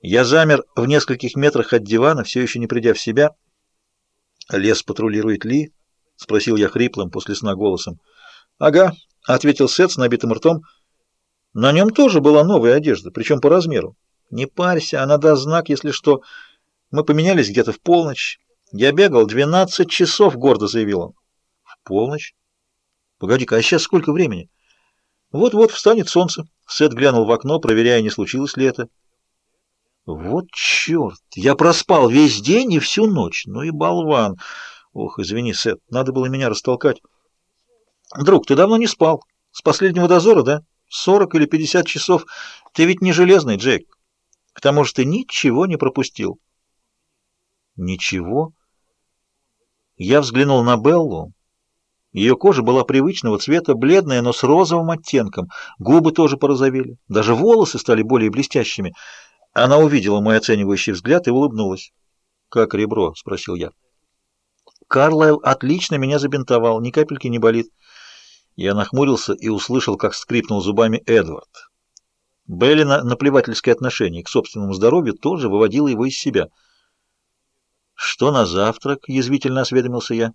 Я замер в нескольких метрах от дивана, все еще не придя в себя. «Лес патрулирует Ли?» — спросил я хриплым после сна голосом. «Ага», — ответил Сет с набитым ртом. «На нем тоже была новая одежда, причем по размеру. Не парься, она даст знак, если что. Мы поменялись где-то в полночь. Я бегал двенадцать часов, гордо заявил он. В полночь? Погоди-ка, а сейчас сколько времени? Вот-вот встанет солнце. Сет глянул в окно, проверяя, не случилось ли это. Вот черт! Я проспал весь день и всю ночь. Ну и болван. Ох, извини, Сет, надо было меня растолкать. Друг, ты давно не спал. С последнего дозора, да? Сорок или пятьдесят часов. Ты ведь не железный, Джейк. К тому же ты ничего не пропустил. Ничего? Я взглянул на Беллу. Ее кожа была привычного цвета, бледная, но с розовым оттенком. Губы тоже порозовели. Даже волосы стали более блестящими. Она увидела мой оценивающий взгляд и улыбнулась. «Как ребро?» — спросил я. «Карлайл отлично меня забинтовал, ни капельки не болит». Я нахмурился и услышал, как скрипнул зубами Эдвард. Беллина наплевательское отношение к собственному здоровью тоже выводило его из себя — «Что на завтрак?» — язвительно осведомился я.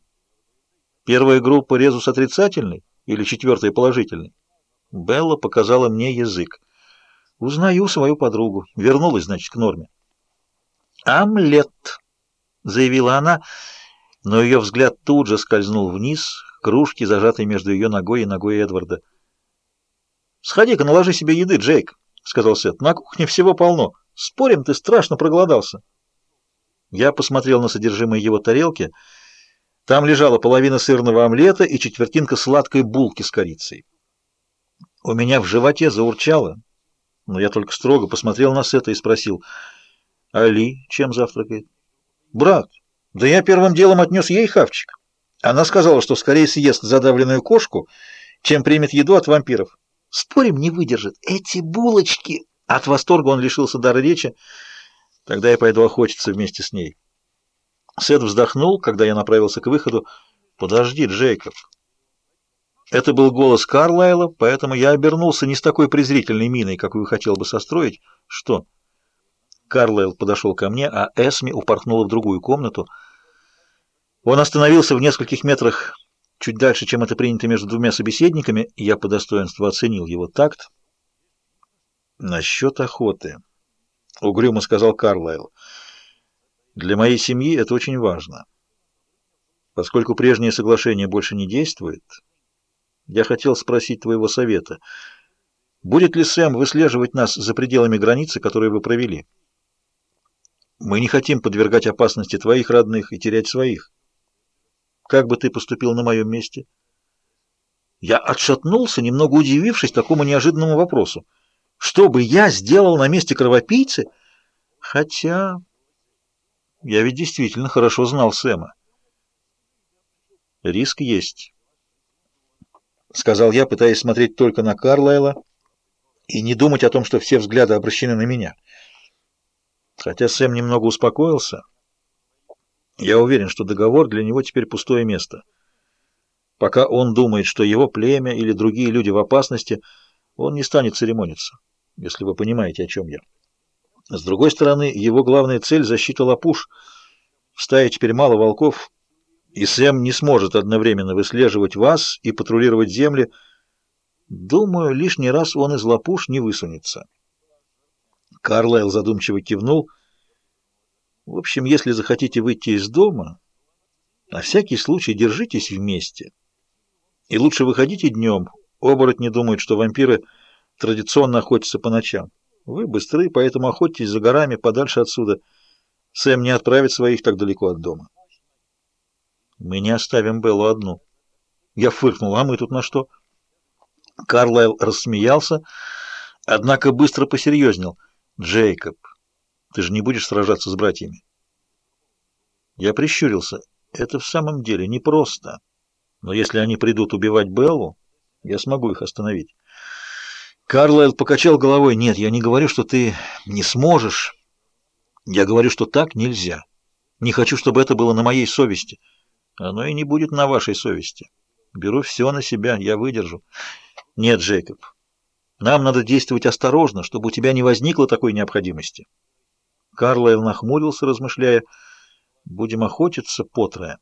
«Первая группа резус отрицательный или четвертая положительный?» Белла показала мне язык. «Узнаю свою подругу. Вернулась, значит, к норме». «Омлет!» — заявила она, но ее взгляд тут же скользнул вниз, к кружке, зажатой между ее ногой и ногой Эдварда. «Сходи-ка, наложи себе еды, Джейк», — сказал Сет. «На кухне всего полно. Спорим, ты страшно проголодался». Я посмотрел на содержимое его тарелки. Там лежала половина сырного омлета и четвертинка сладкой булки с корицей. У меня в животе заурчало, но я только строго посмотрел на Сета и спросил, «Али чем завтракает?» «Брат, да я первым делом отнес ей хавчик. Она сказала, что скорее съест задавленную кошку, чем примет еду от вампиров. Спорим, не выдержит. Эти булочки!» От восторга он лишился дара речи. Тогда я пойду охотиться вместе с ней. Сет вздохнул, когда я направился к выходу. «Подожди, Джейкоб». Это был голос Карлайла, поэтому я обернулся не с такой презрительной миной, какую хотел бы состроить. Что? Карлайл подошел ко мне, а Эсми упорхнула в другую комнату. Он остановился в нескольких метрах чуть дальше, чем это принято между двумя собеседниками, и я по достоинству оценил его такт. Насчет охоты. — угрюмо сказал Карлайл. «Для моей семьи это очень важно. Поскольку прежнее соглашение больше не действует, я хотел спросить твоего совета. Будет ли Сэм выслеживать нас за пределами границы, которую вы провели? Мы не хотим подвергать опасности твоих родных и терять своих. Как бы ты поступил на моем месте?» Я отшатнулся, немного удивившись такому неожиданному вопросу. Что бы я сделал на месте кровопийцы? Хотя... Я ведь действительно хорошо знал Сэма. Риск есть, — сказал я, пытаясь смотреть только на Карлайла и не думать о том, что все взгляды обращены на меня. Хотя Сэм немного успокоился, я уверен, что договор для него теперь пустое место. Пока он думает, что его племя или другие люди в опасности, он не станет церемониться если вы понимаете, о чем я. С другой стороны, его главная цель — защита лапуш. В стае теперь мало волков, и Сэм не сможет одновременно выслеживать вас и патрулировать земли. Думаю, лишний раз он из лапуш не высунется. Карлайл задумчиво кивнул. В общем, если захотите выйти из дома, на всякий случай держитесь вместе. И лучше выходите днем. Оборотни думают, что вампиры традиционно охотятся по ночам. Вы быстры, поэтому охотитесь за горами, подальше отсюда. Сэм не отправит своих так далеко от дома. Мы не оставим Беллу одну. Я фыркнул, а мы тут на что? Карлайл рассмеялся, однако быстро посерьезнел. Джейкоб, ты же не будешь сражаться с братьями? Я прищурился. Это в самом деле непросто. Но если они придут убивать Беллу, я смогу их остановить. Карлайл покачал головой. «Нет, я не говорю, что ты не сможешь. Я говорю, что так нельзя. Не хочу, чтобы это было на моей совести. Оно и не будет на вашей совести. Беру все на себя, я выдержу. Нет, Джейкоб, нам надо действовать осторожно, чтобы у тебя не возникло такой необходимости. Карлайл нахмурился, размышляя. «Будем охотиться потрое.